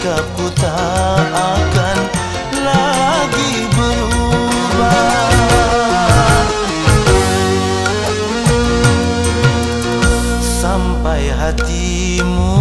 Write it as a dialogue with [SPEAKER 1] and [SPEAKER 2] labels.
[SPEAKER 1] sikapku tak akan lagi berubah. Sampai hatimu